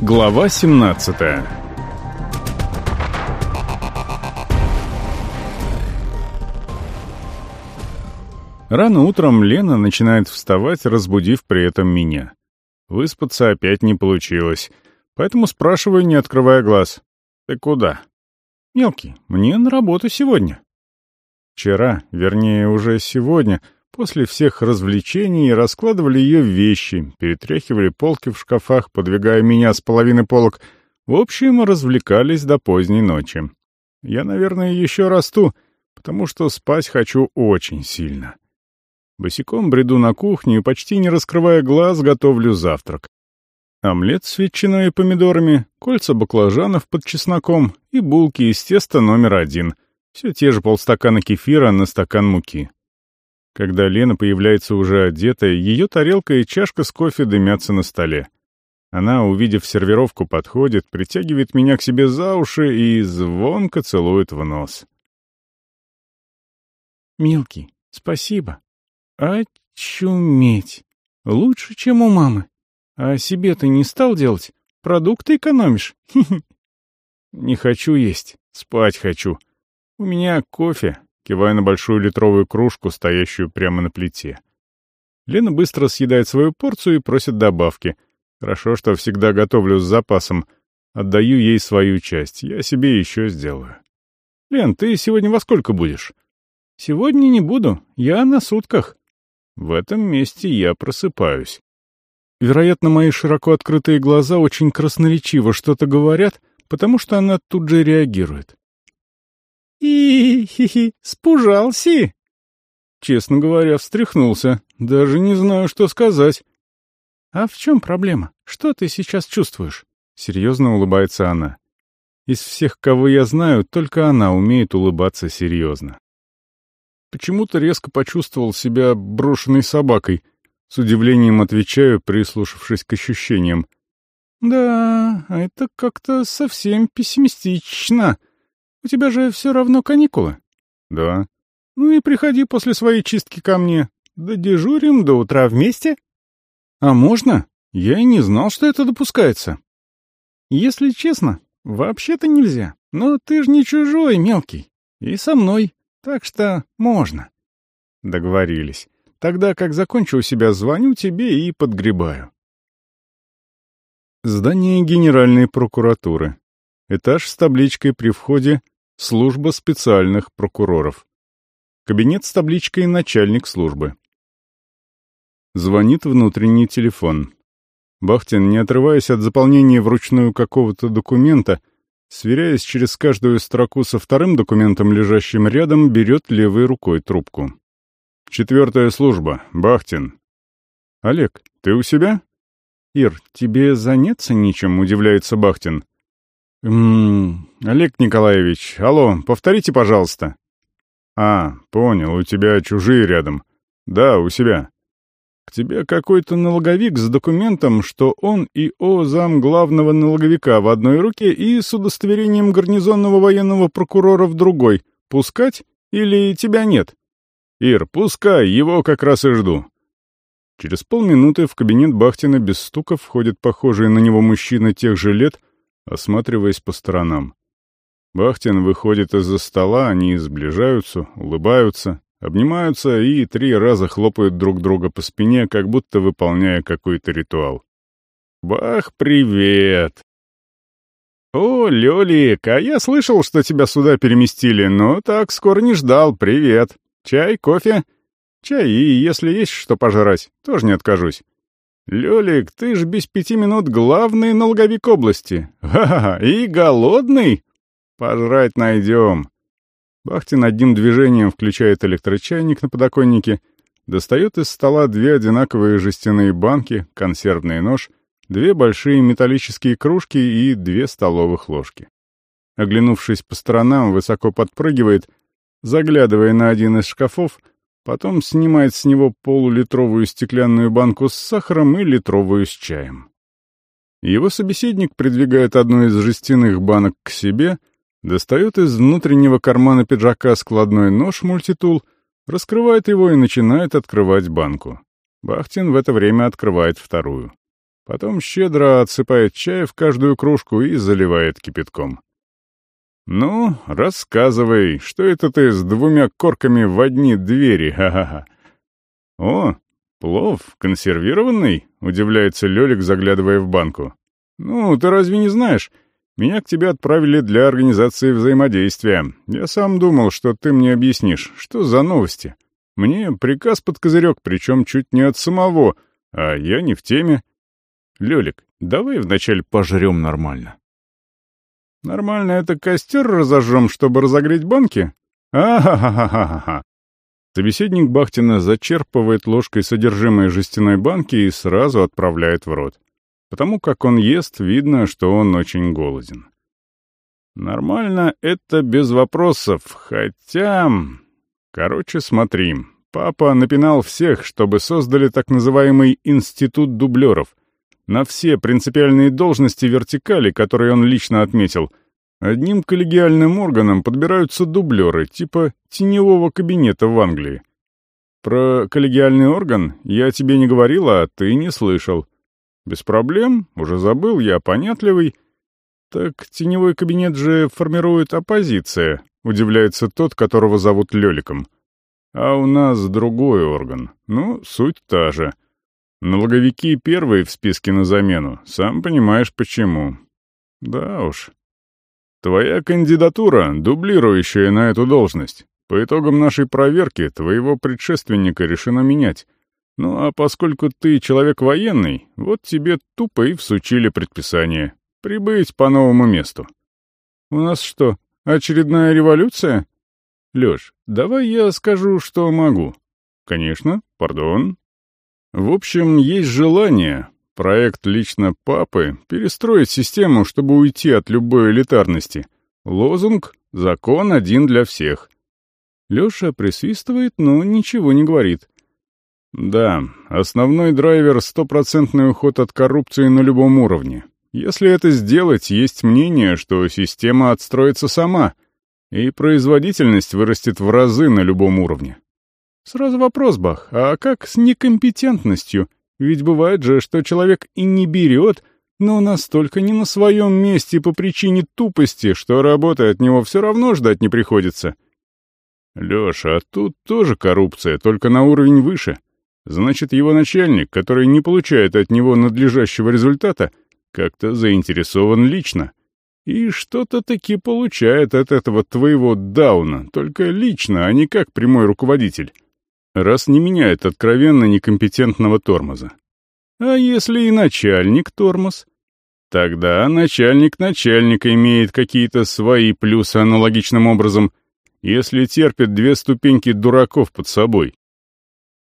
Глава 17 Рано утром Лена начинает вставать, разбудив при этом меня. Выспаться опять не получилось, поэтому спрашиваю, не открывая глаз. «Ты куда?» «Мелкий, мне на работу сегодня». Вчера, вернее, уже сегодня, после всех развлечений, раскладывали ее вещи, перетряхивали полки в шкафах, подвигая меня с половины полок. В общем, развлекались до поздней ночи. Я, наверное, еще расту, потому что спать хочу очень сильно. Босиком бреду на кухню и, почти не раскрывая глаз, готовлю завтрак. Омлет с ветчиной и помидорами, кольца баклажанов под чесноком и булки из теста номер один. Все те же полстакана кефира на стакан муки. Когда Лена появляется уже одетая, ее тарелка и чашка с кофе дымятся на столе. Она, увидев сервировку, подходит, притягивает меня к себе за уши и звонко целует в нос. «Мелкий, спасибо», «Очуметь! Лучше, чем у мамы. А себе ты не стал делать? Продукты экономишь? Не хочу есть, спать хочу. У меня кофе, кивая на большую литровую кружку, стоящую прямо на плите. Лена быстро съедает свою порцию и просит добавки. Хорошо, что всегда готовлю с запасом. Отдаю ей свою часть, я себе еще сделаю. «Лен, ты сегодня во сколько будешь?» «Сегодня не буду, я на сутках». В этом месте я просыпаюсь. Вероятно, мои широко открытые глаза очень красноречиво что-то говорят, потому что она тут же реагирует. «И-хи-хи, спужался!» Честно говоря, встряхнулся. Даже не знаю, что сказать. «А в чем проблема? Что ты сейчас чувствуешь?» Серьезно улыбается она. Из всех, кого я знаю, только она умеет улыбаться серьезно. Почему-то резко почувствовал себя брошенной собакой. С удивлением отвечаю, прислушавшись к ощущениям. «Да, это как-то совсем пессимистично. У тебя же все равно каникулы». «Да». «Ну и приходи после своей чистки ко мне. Додежурим до утра вместе». «А можно? Я и не знал, что это допускается». «Если честно, вообще-то нельзя. Но ты же не чужой, мелкий. И со мной. Так что можно. Договорились. Тогда, как закончу у себя, звоню тебе и подгребаю. Здание Генеральной прокуратуры. Этаж с табличкой при входе «Служба специальных прокуроров». Кабинет с табличкой «Начальник службы». Звонит внутренний телефон. Бахтин, не отрываясь от заполнения вручную какого-то документа, Сверяясь через каждую строку со вторым документом, лежащим рядом, берет левой рукой трубку. «Четвертая служба. Бахтин». «Олег, ты у себя?» «Ир, тебе заняться нечем?» — удивляется Бахтин. «Ммм, Олег Николаевич, алло, повторите, пожалуйста». «А, понял, у тебя чужие рядом. Да, у себя. К тебе какой-то налоговик с документом, что он и О зам главного налоговика в одной руке и с удостоверением гарнизонного военного прокурора в другой. Пускать или тебя нет? Ир, пускай, его как раз и жду. Через полминуты в кабинет Бахтина без стука входит похожий на него мужчина тех же лет, осматриваясь по сторонам. Бахтин выходит из-за стола, они сближаются, улыбаются, Обнимаются и три раза хлопают друг друга по спине, как будто выполняя какой-то ритуал. «Бах, привет!» «О, Лёлик, а я слышал, что тебя сюда переместили, но так скоро не ждал. Привет. Чай, кофе?» «Чай и, если есть что пожрать, тоже не откажусь». «Лёлик, ты ж без пяти минут главный налоговик области. Ха-ха, и голодный? Пожрать найдем. Бахтин одним движением включает электрочайник на подоконнике, достает из стола две одинаковые жестяные банки, консервный нож, две большие металлические кружки и две столовых ложки. Оглянувшись по сторонам, высоко подпрыгивает, заглядывая на один из шкафов, потом снимает с него полулитровую стеклянную банку с сахаром и литровую с чаем. Его собеседник придвигает одну из жестяных банок к себе — Достает из внутреннего кармана пиджака складной нож мультитул, раскрывает его и начинает открывать банку. Бахтин в это время открывает вторую. Потом щедро отсыпает чай в каждую кружку и заливает кипятком. «Ну, рассказывай, что это ты с двумя корками в одни двери, ха-ха-ха?» «О, плов, консервированный?» — удивляется Лёлик, заглядывая в банку. «Ну, ты разве не знаешь? Меня к тебе отправили для организации взаимодействия. Я сам думал, что ты мне объяснишь, что за новости. Мне приказ под козырек, причем чуть не от самого, а я не в теме. Лёлик, давай вначале пожрем нормально». Нормально это костер разожжем, чтобы разогреть банки? А-ха-ха-ха-ха-ха. Собеседник Бахтина зачерпывает ложкой содержимое жестяной банки и сразу отправляет в рот. Потому как он ест, видно, что он очень голоден. Нормально это без вопросов, хотя... Короче, смотри. Папа напинал всех, чтобы создали так называемый институт дублеров — на все принципиальные должности вертикали, которые он лично отметил, одним коллегиальным органом подбираются дублеры, типа теневого кабинета в Англии. Про коллегиальный орган я тебе не говорил, а ты не слышал. Без проблем, уже забыл, я понятливый. Так теневой кабинет же формирует оппозиция, удивляется тот, которого зовут Лёликом. А у нас другой орган. Ну, суть та же — Налоговики первые в списке на замену, сам понимаешь почему. Да уж. Твоя кандидатура, дублирующая на эту должность. По итогам нашей проверки твоего предшественника решено менять. Ну а поскольку ты человек военный, вот тебе тупо и всучили предписание. Прибыть по новому месту. У нас что, очередная революция? Лёш, давай я скажу, что могу. Конечно, пардон, в общем, есть желание, проект лично папы, перестроить систему, чтобы уйти от любой элитарности. Лозунг «Закон один для всех». Леша присвистывает, но ничего не говорит. Да, основной драйвер — стопроцентный уход от коррупции на любом уровне. Если это сделать, есть мнение, что система отстроится сама, и производительность вырастет в разы на любом уровне. Сразу вопрос, Бах, а как с некомпетентностью? Ведь бывает же, что человек и не берет, но настолько не на своем месте по причине тупости, что работы от него все равно ждать не приходится. Леша, а тут тоже коррупция, только на уровень выше. Значит, его начальник, который не получает от него надлежащего результата, как-то заинтересован лично. И что-то таки получает от этого твоего дауна, только лично, а не как прямой руководитель раз не меняет откровенно некомпетентного тормоза. А если и начальник тормоз? Тогда начальник начальника имеет какие-то свои плюсы аналогичным образом, если терпит две ступеньки дураков под собой.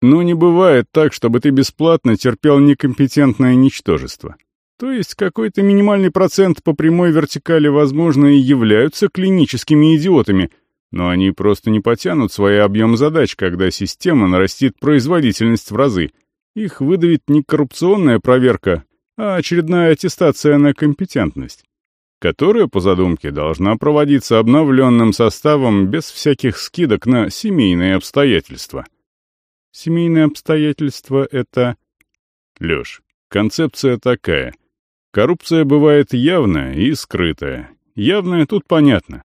Но не бывает так, чтобы ты бесплатно терпел некомпетентное ничтожество. То есть какой-то минимальный процент по прямой вертикали, возможно, и являются клиническими идиотами — но они просто не потянут свой объем задач, когда система нарастит производительность в разы. Их выдавит не коррупционная проверка, а очередная аттестация на компетентность, которая, по задумке, должна проводиться обновленным составом без всяких скидок на семейные обстоятельства. Семейные обстоятельства — это... Лёш, концепция такая. Коррупция бывает явная и скрытая. Явная тут понятно.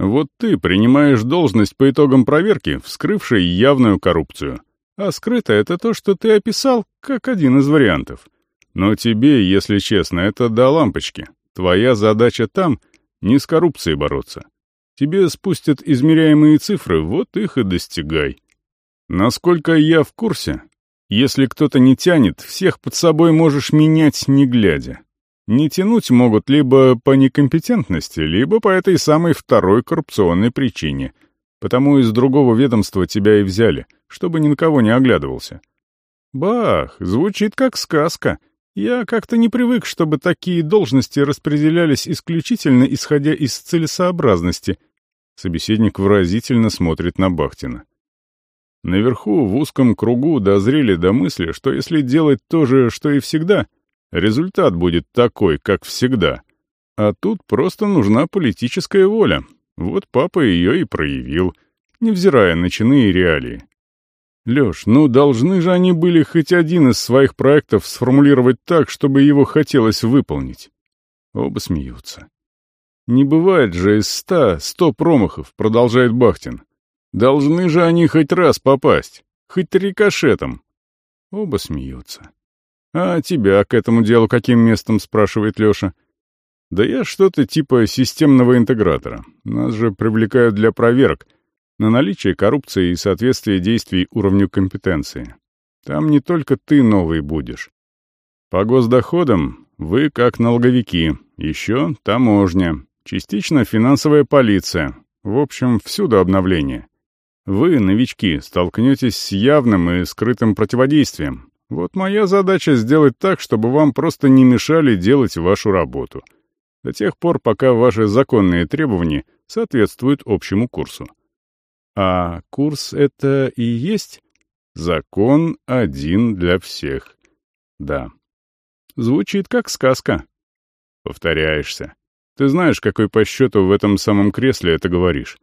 Вот ты принимаешь должность по итогам проверки, вскрывшей явную коррупцию. А скрытое — это то, что ты описал, как один из вариантов. Но тебе, если честно, это до лампочки. Твоя задача там — не с коррупцией бороться. Тебе спустят измеряемые цифры, вот их и достигай. Насколько я в курсе, если кто-то не тянет, всех под собой можешь менять не глядя. Не тянуть могут либо по некомпетентности, либо по этой самой второй коррупционной причине. Потому из другого ведомства тебя и взяли, чтобы ни на кого не оглядывался. Бах, звучит как сказка. Я как-то не привык, чтобы такие должности распределялись исключительно исходя из целесообразности. Собеседник выразительно смотрит на Бахтина. Наверху, в узком кругу, дозрели до мысли, что если делать то же, что и всегда — Результат будет такой, как всегда. А тут просто нужна политическая воля. Вот папа ее и проявил, невзирая на чины и реалии. Леш, ну должны же они были хоть один из своих проектов сформулировать так, чтобы его хотелось выполнить. Оба смеются. Не бывает же из ста сто промахов, продолжает Бахтин. Должны же они хоть раз попасть, хоть рикошетом. Оба смеются. «А тебя к этому делу каким местом?» — спрашивает Леша. «Да я что-то типа системного интегратора. Нас же привлекают для проверок на наличие коррупции и соответствие действий уровню компетенции. Там не только ты новый будешь. По госдоходам вы как налоговики, еще таможня, частично финансовая полиция. В общем, всюду обновление. Вы, новички, столкнетесь с явным и скрытым противодействием, вот моя задача сделать так, чтобы вам просто не мешали делать вашу работу. До тех пор, пока ваши законные требования соответствуют общему курсу. А курс — это и есть закон один для всех. Да. Звучит как сказка. Повторяешься. Ты знаешь, какой по счету в этом самом кресле это говоришь.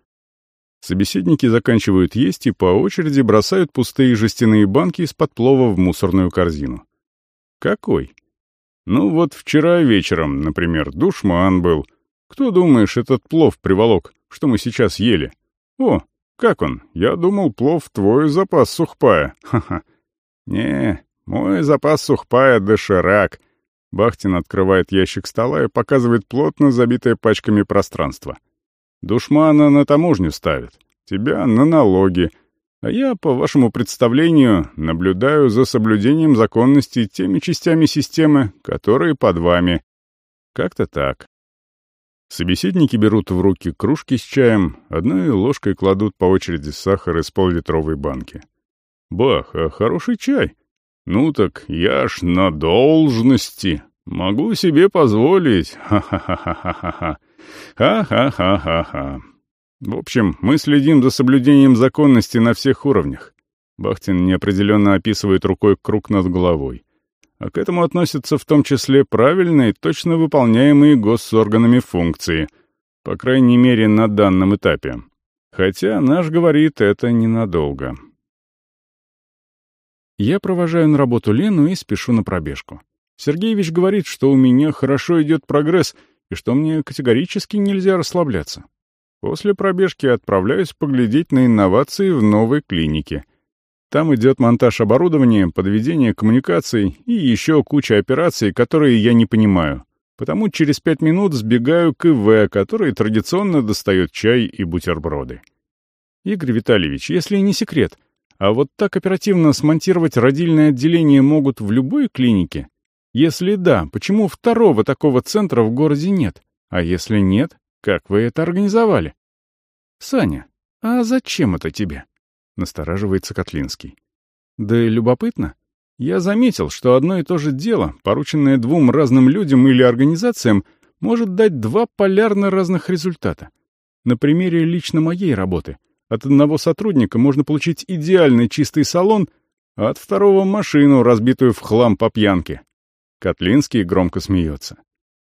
Собеседники заканчивают есть и по очереди бросают пустые жестяные банки из-под плова в мусорную корзину. Какой? Ну вот вчера вечером, например, душман был. Кто, думаешь, этот плов приволок, что мы сейчас ели? О, как он? Я думал, плов твой запас сухпая. Ха-ха. Не, мой запас сухпая доширак. Бахтин открывает ящик стола и показывает плотно забитое пачками пространство. Душмана на таможню ставят, тебя на налоги, а я, по вашему представлению, наблюдаю за соблюдением законности теми частями системы, которые под вами. Как-то так. Собеседники берут в руки кружки с чаем, одной ложкой кладут по очереди сахар из поллитровой банки. «Бах, а хороший чай!» «Ну так я ж на должности. Могу себе позволить. Ха-ха-ха-ха-ха-ха. Ха-ха-ха-ха-ха. В общем, мы следим за соблюдением законности на всех уровнях. Бахтин неопределенно описывает рукой круг над головой. А к этому относятся в том числе правильные, точно выполняемые госорганами функции, по крайней мере, на данном этапе. Хотя наш говорит, это ненадолго. Я провожаю на работу Лену и спешу на пробежку. Сергеевич говорит, что у меня хорошо идет прогресс — и что мне категорически нельзя расслабляться. После пробежки отправляюсь поглядеть на инновации в новой клинике. Там идет монтаж оборудования, подведение коммуникаций и еще куча операций, которые я не понимаю. Потому через пять минут сбегаю к ИВ, который традиционно достает чай и бутерброды. Игорь Витальевич, если не секрет, а вот так оперативно смонтировать родильное отделение могут в любой клинике? Если да, почему второго такого центра в городе нет? А если нет, как вы это организовали? Саня, а зачем это тебе? Настораживается Котлинский. Да и любопытно. Я заметил, что одно и то же дело, порученное двум разным людям или организациям, может дать два полярно разных результата. На примере лично моей работы. От одного сотрудника можно получить идеальный чистый салон, а от второго — машину, разбитую в хлам по пьянке. Котлинский громко смеется.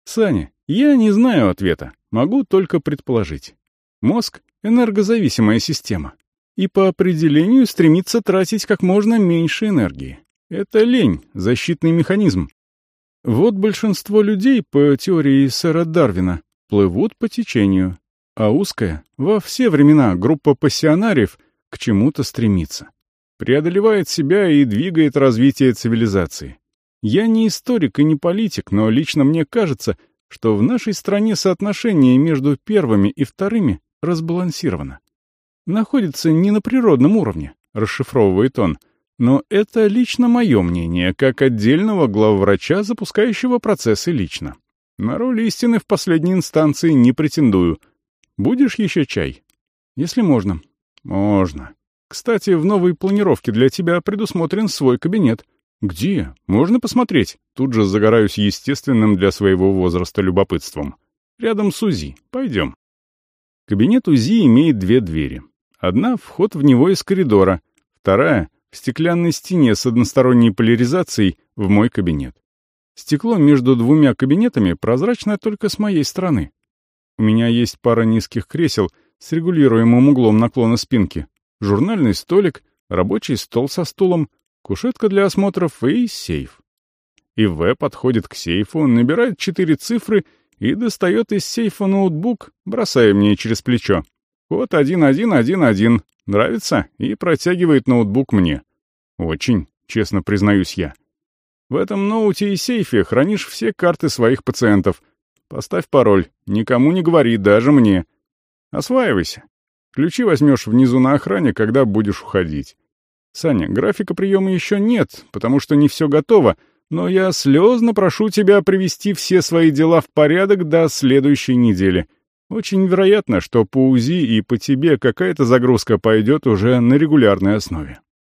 «Саня, я не знаю ответа, могу только предположить. Мозг — энергозависимая система, и по определению стремится тратить как можно меньше энергии. Это лень, защитный механизм. Вот большинство людей, по теории сэра Дарвина, плывут по течению, а узкая, во все времена, группа пассионариев к чему-то стремится. Преодолевает себя и двигает развитие цивилизации. Я не историк и не политик, но лично мне кажется, что в нашей стране соотношение между первыми и вторыми разбалансировано. Находится не на природном уровне, расшифровывает он, но это лично мое мнение, как отдельного главврача, запускающего процессы лично. На роль истины в последней инстанции не претендую. Будешь еще чай? Если можно. Можно. Кстати, в новой планировке для тебя предусмотрен свой кабинет — «Где? Можно посмотреть?» Тут же загораюсь естественным для своего возраста любопытством. «Рядом с УЗИ. Пойдем». Кабинет УЗИ имеет две двери. Одна — вход в него из коридора, вторая — в стеклянной стене с односторонней поляризацией в мой кабинет. Стекло между двумя кабинетами прозрачно только с моей стороны. У меня есть пара низких кресел с регулируемым углом наклона спинки, журнальный столик, рабочий стол со стулом, кушетка для осмотров и сейф. И В подходит к сейфу, набирает четыре цифры и достает из сейфа ноутбук, бросая мне через плечо. Код 1111. Нравится? И протягивает ноутбук мне. Очень, честно признаюсь я. В этом ноуте и сейфе хранишь все карты своих пациентов. Поставь пароль, никому не говори, даже мне. Осваивайся. Ключи возьмешь внизу на охране, когда будешь уходить. Саня, графика приема еще нет, потому что не все готово, но я слезно прошу тебя привести все свои дела в порядок до следующей недели. Очень вероятно, что по УЗИ и по тебе какая-то загрузка пойдет уже на регулярной основе.